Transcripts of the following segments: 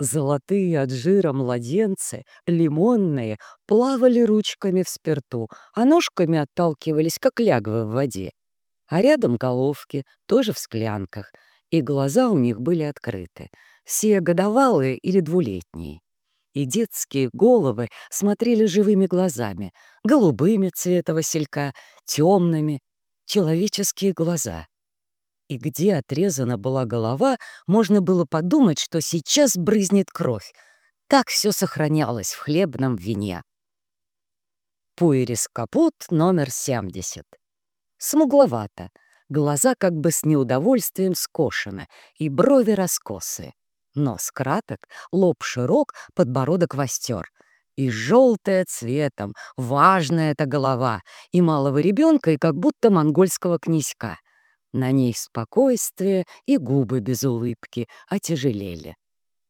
Золотые от жира младенцы, лимонные, плавали ручками в спирту, а ножками отталкивались, как лягвы в воде. А рядом головки, тоже в склянках, и глаза у них были открыты, все годовалые или двулетние. И детские головы смотрели живыми глазами, голубыми цвета василька, темными, человеческие глаза — и где отрезана была голова, можно было подумать, что сейчас брызнет кровь. Так все сохранялось в хлебном вине. Пуэрис капут номер 70. Смугловато, глаза как бы с неудовольствием скошены и брови раскосы. Нос краток, лоб широк, подбородок востер. И желтая цветом, важная эта голова, и малого ребенка, и как будто монгольского князька. На ней спокойствие и губы без улыбки отяжелели.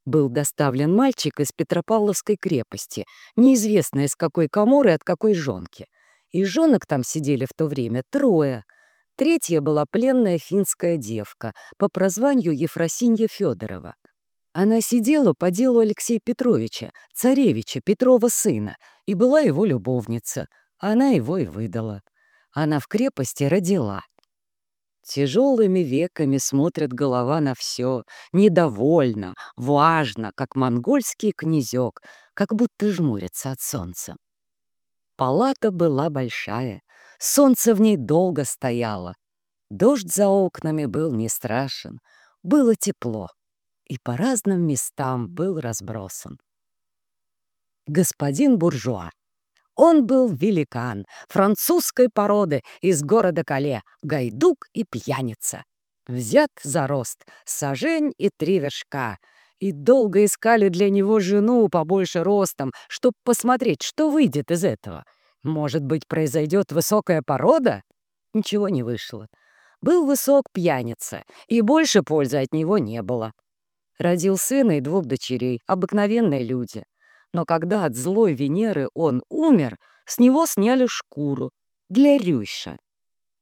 Был доставлен мальчик из Петропавловской крепости, неизвестно из какой коморы от какой жонки. И жонок там сидели в то время трое. Третья была пленная финская девка по прозванию Ефросинья Федорова. Она сидела по делу Алексея Петровича, царевича, Петрова сына, и была его любовница. Она его и выдала. Она в крепости родила — Тяжелыми веками смотрит голова на все, недовольно, важно, как монгольский князек, как будто жмурится от солнца. Палата была большая, солнце в ней долго стояло. Дождь за окнами был не страшен, было тепло, и по разным местам был разбросан. Господин буржуа он был великан, французской породы из города Кале, гайдук и пьяница. Взят за рост, сажень и три вершка. И долго искали для него жену побольше ростом, чтобы посмотреть, что выйдет из этого. Может быть, произойдет высокая порода? Ничего не вышло. Был высок пьяница, и больше пользы от него не было. Родил сына и двух дочерей, обыкновенные люди. Но когда от злой Венеры он умер, с него сняли шкуру для Рюйша.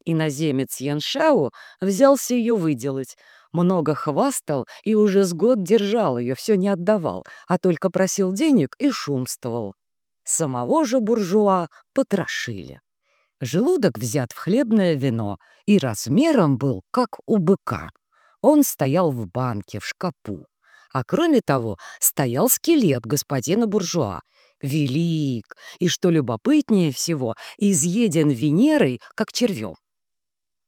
Иноземец Яншау взялся ее выделать, много хвастал и уже с год держал ее, все не отдавал, а только просил денег и шумствовал. Самого же буржуа потрошили. Желудок взят в хлебное вино и размером был, как у быка. Он стоял в банке, в шкапу. А кроме того, стоял скелет господина буржуа. Велик, и, что любопытнее всего, изъеден Венерой, как червем.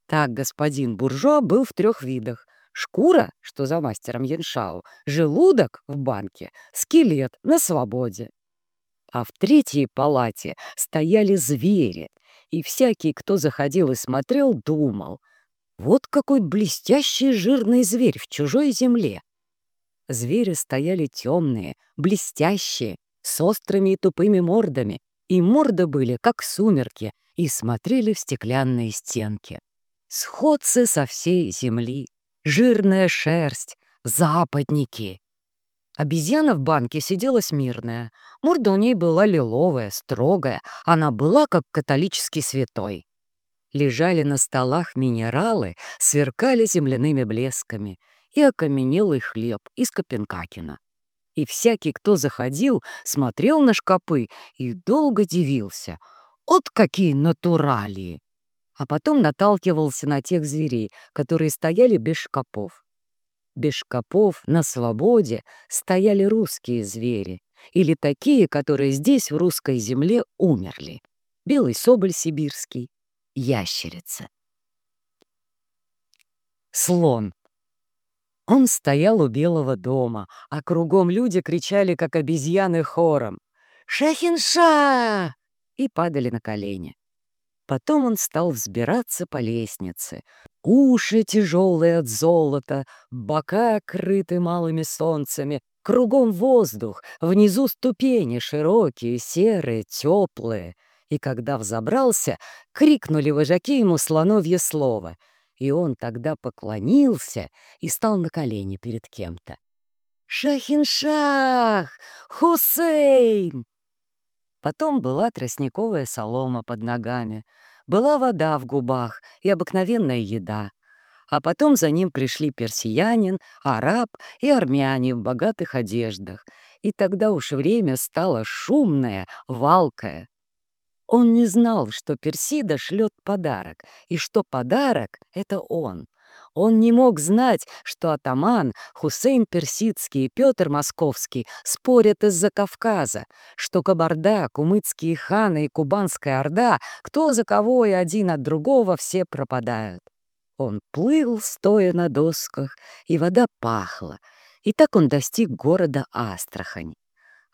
Так господин буржуа был в трех видах. Шкура, что за мастером Яншау, желудок в банке, скелет на свободе. А в третьей палате стояли звери, и всякий, кто заходил и смотрел, думал, вот какой блестящий жирный зверь в чужой земле. Звери стояли темные, блестящие, с острыми и тупыми мордами, и морды были, как сумерки, и смотрели в стеклянные стенки. Сходцы со всей земли, жирная шерсть, западники. Обезьяна в банке сидела смирная. Морда у ней была лиловая, строгая. Она была, как католический святой. Лежали на столах минералы, сверкали земляными блесками — и окаменелый хлеб из Копенгагена. И всякий, кто заходил, смотрел на шкапы и долго дивился. от какие натуралии! А потом наталкивался на тех зверей, которые стояли без шкапов. Без шкапов на свободе стояли русские звери, или такие, которые здесь, в русской земле, умерли. Белый соболь сибирский, ящерица. Слон он стоял у Белого дома, а кругом люди кричали, как обезьяны хором «Шахинша!» и падали на колени. Потом он стал взбираться по лестнице. Уши тяжелые от золота, бока крыты малыми солнцами, кругом воздух, внизу ступени широкие, серые, теплые. И когда взобрался, крикнули вожаки ему слоновье слово — и он тогда поклонился и стал на колени перед кем-то. «Шахиншах! Хусейн!» Потом была тростниковая солома под ногами, была вода в губах и обыкновенная еда. А потом за ним пришли персиянин, араб и армяне в богатых одеждах. И тогда уж время стало шумное, валкое. Он не знал, что Персида шлет подарок, и что подарок — это он. Он не мог знать, что атаман, Хусейн Персидский и Петр Московский спорят из-за Кавказа, что Кабарда, кумыцкие ханы и Кубанская Орда, кто за кого и один от другого все пропадают. Он плыл, стоя на досках, и вода пахла, и так он достиг города Астрахань.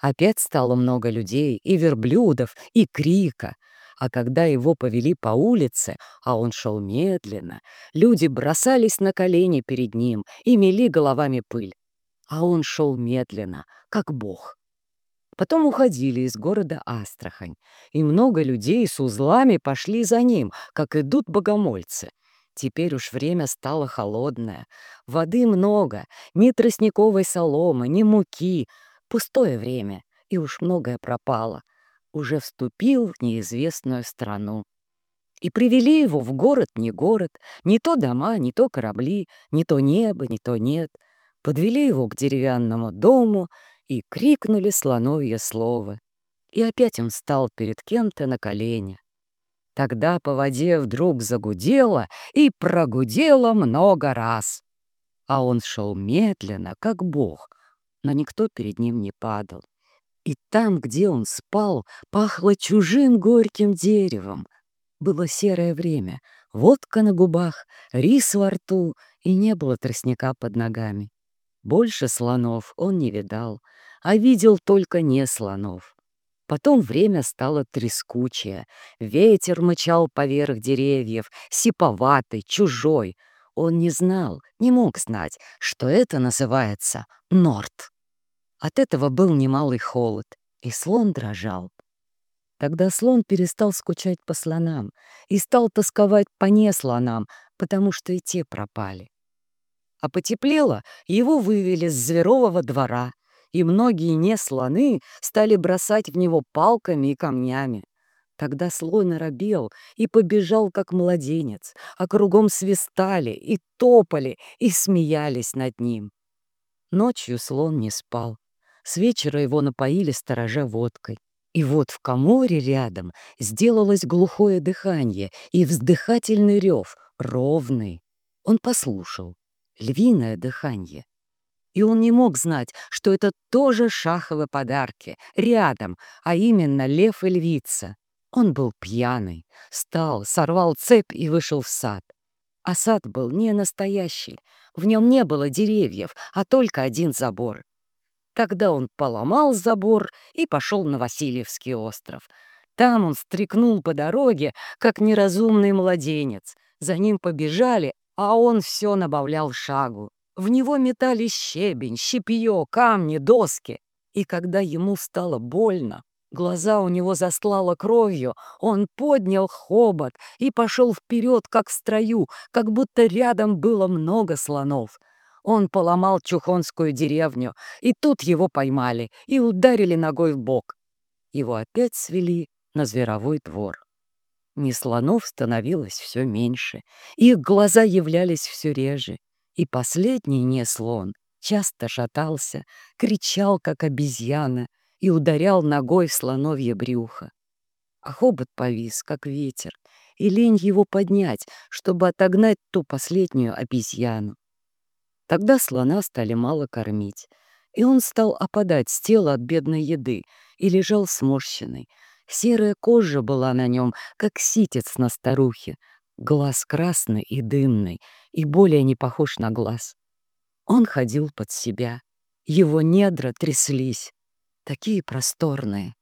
Опять стало много людей, и верблюдов, и крика — а когда его повели по улице, а он шел медленно, люди бросались на колени перед ним и мели головами пыль. А он шел медленно, как бог. Потом уходили из города Астрахань, и много людей с узлами пошли за ним, как идут богомольцы. Теперь уж время стало холодное, воды много, ни тростниковой соломы, ни муки, пустое время, и уж многое пропало уже вступил в неизвестную страну. И привели его в город не город, не то дома, не то корабли, не то небо, не то нет. Подвели его к деревянному дому и крикнули слоновье слово. И опять он стал перед кем-то на колени. Тогда по воде вдруг загудело и прогудело много раз. А он шел медленно, как бог, но никто перед ним не падал. И там, где он спал, пахло чужим горьким деревом. Было серое время, водка на губах, рис во рту, и не было тростника под ногами. Больше слонов он не видал, а видел только не слонов. Потом время стало трескучее, ветер мычал поверх деревьев, сиповатый, чужой. Он не знал, не мог знать, что это называется норт. От этого был немалый холод, и слон дрожал. Тогда слон перестал скучать по слонам и стал тосковать по неслонам, потому что и те пропали. А потеплело, его вывели с зверового двора, и многие неслоны стали бросать в него палками и камнями. Тогда слон оробел и побежал, как младенец, а кругом свистали и топали и смеялись над ним. Ночью слон не спал. С вечера его напоили сторожа водкой. И вот в коморе рядом сделалось глухое дыхание и вздыхательный рев, ровный. Он послушал. Львиное дыхание. И он не мог знать, что это тоже шаховы подарки, рядом, а именно лев и львица. Он был пьяный, встал, сорвал цепь и вышел в сад. А сад был не настоящий, в нем не было деревьев, а только один забор. Тогда он поломал забор и пошел на Васильевский остров. Там он стрекнул по дороге, как неразумный младенец. За ним побежали, а он все набавлял шагу. В него метали щебень, щепье, камни, доски. И когда ему стало больно, глаза у него застлало кровью, он поднял хобот и пошел вперед, как в строю, как будто рядом было много слонов — он поломал Чухонскую деревню, и тут его поймали и ударили ногой в бок. Его опять свели на зверовой двор. Не слонов становилось все меньше, их глаза являлись все реже, и последний не слон часто шатался, кричал, как обезьяна, и ударял ногой в слоновье брюхо. А хобот повис, как ветер, и лень его поднять, чтобы отогнать ту последнюю обезьяну. Тогда слона стали мало кормить, и он стал опадать с тела от бедной еды и лежал сморщенный. Серая кожа была на нем, как ситец на старухе, глаз красный и дымный, и более не похож на глаз. Он ходил под себя, его недра тряслись, такие просторные,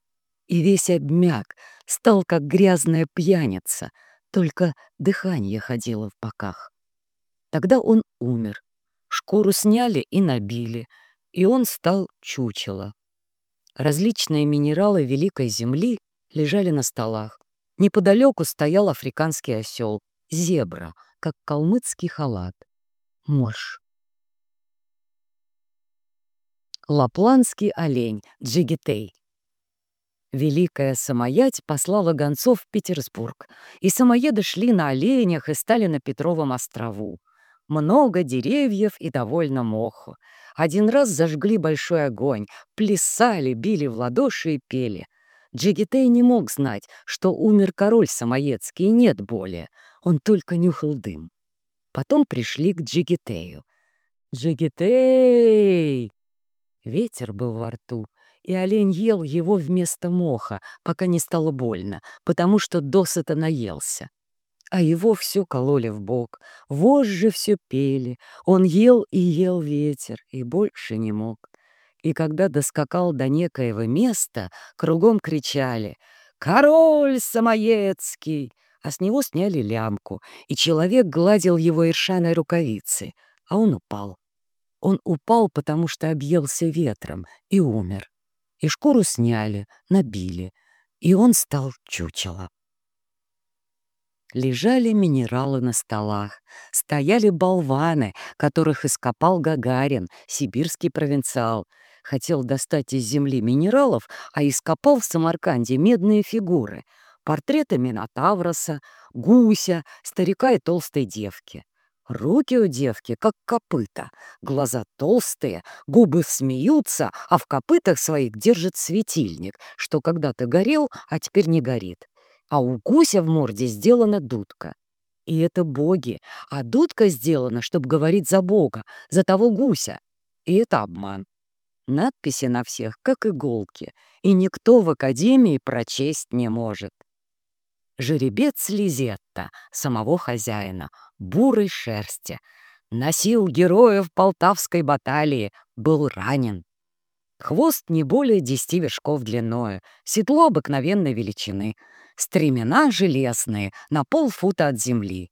и весь обмяк, стал как грязная пьяница, только дыхание ходило в боках. Тогда он умер, Шкуру сняли и набили, и он стал чучело. Различные минералы Великой Земли лежали на столах. Неподалеку стоял африканский осел, зебра, как калмыцкий халат. Морж. Лапландский олень, джигитей. Великая Самоять послала гонцов в Петербург, и самоеды шли на оленях и стали на Петровом острову. Много деревьев и довольно моху. Один раз зажгли большой огонь, плясали, били в ладоши и пели. Джигитей не мог знать, что умер король Самоедский и нет более. Он только нюхал дым. Потом пришли к Джигитею. «Джигитей!» Ветер был во рту, и олень ел его вместо моха, пока не стало больно, потому что досыта наелся. А его все кололи в бок, вожжи все пели, он ел и ел ветер, и больше не мог. И когда доскакал до некоего места, кругом кричали «Король Самоедский!» А с него сняли лямку, и человек гладил его иршаной рукавицей, а он упал. Он упал, потому что объелся ветром и умер и шкуру сняли, набили, и он стал чучело. Лежали минералы на столах, стояли болваны, которых ископал Гагарин, сибирский провинциал. Хотел достать из земли минералов, а ископал в Самарканде медные фигуры — портреты Минотавроса, гуся, старика и толстой девки. Руки у девки, как копыта, глаза толстые, губы смеются, а в копытах своих держит светильник, что когда-то горел, а теперь не горит. А у гуся в морде сделана дудка. И это боги, а дудка сделана, чтобы говорить за бога, за того гуся. И это обман. Надписи на всех, как иголки, и никто в академии прочесть не может. Жеребец Лизетта, самого хозяина, бурой шерсти. Носил героев Полтавской баталии, был ранен. Хвост не более десяти вершков длиною, седло обыкновенной величины, стремена железные, на полфута от земли.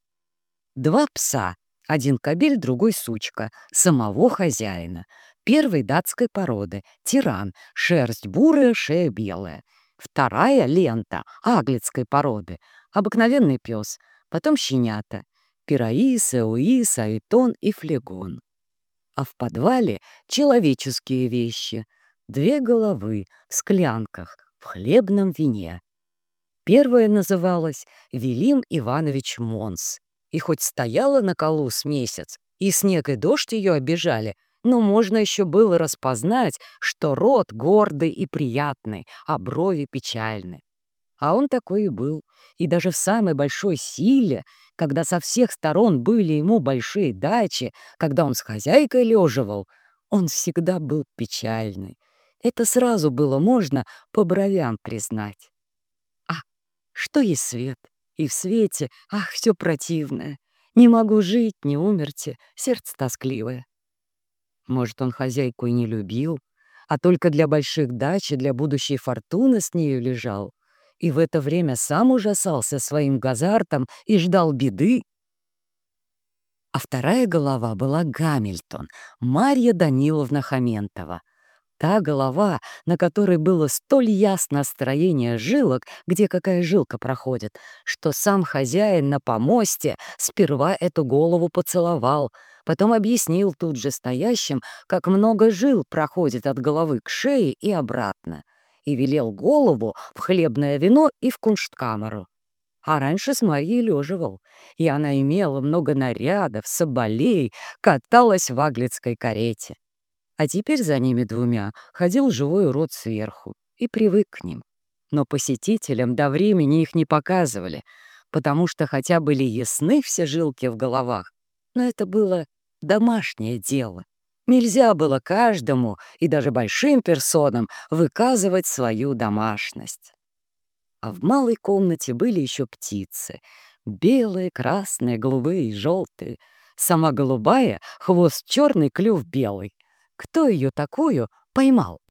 Два пса, один кобель, другой сучка, самого хозяина. Первой датской породы, тиран, шерсть бурая, шея белая. Вторая — лента, аглицкой породы, обыкновенный пес, потом щенята, пираис, эуис, аэтон и флегон. А в подвале человеческие вещи, две головы в склянках, в хлебном вине. Первая называлась Велим Иванович Монс. И хоть стояла на колу с месяц, и снег и дождь ее обижали, но можно еще было распознать, что рот гордый и приятный, а брови печальны. А он такой и был, и даже в самой большой силе, когда со всех сторон были ему большие дачи, когда он с хозяйкой леживал, он всегда был печальный. Это сразу было можно по бровям признать. А что есть свет? И в свете, ах, все противное. Не могу жить, не умерти, сердце тоскливое. Может, он хозяйку и не любил, а только для больших дач и для будущей фортуны с нею лежал, и в это время сам ужасался своим газартом и ждал беды. А вторая голова была Гамильтон, Марья Даниловна Хаментова — Та голова, на которой было столь ясно строение жилок, где какая жилка проходит, что сам хозяин на помосте сперва эту голову поцеловал, потом объяснил тут же стоящим, как много жил проходит от головы к шее и обратно, и велел голову в хлебное вино и в куншткамеру. А раньше с Марьей леживал, и она имела много нарядов, соболей, каталась в аглицкой карете. А теперь за ними двумя ходил живой урод сверху и привык к ним. Но посетителям до времени их не показывали, потому что хотя были ясны все жилки в головах, но это было домашнее дело. Нельзя было каждому и даже большим персонам выказывать свою домашность. А в малой комнате были еще птицы. Белые, красные, голубые и желтые. Сама голубая, хвост черный, клюв белый. Кто ее такую поймал?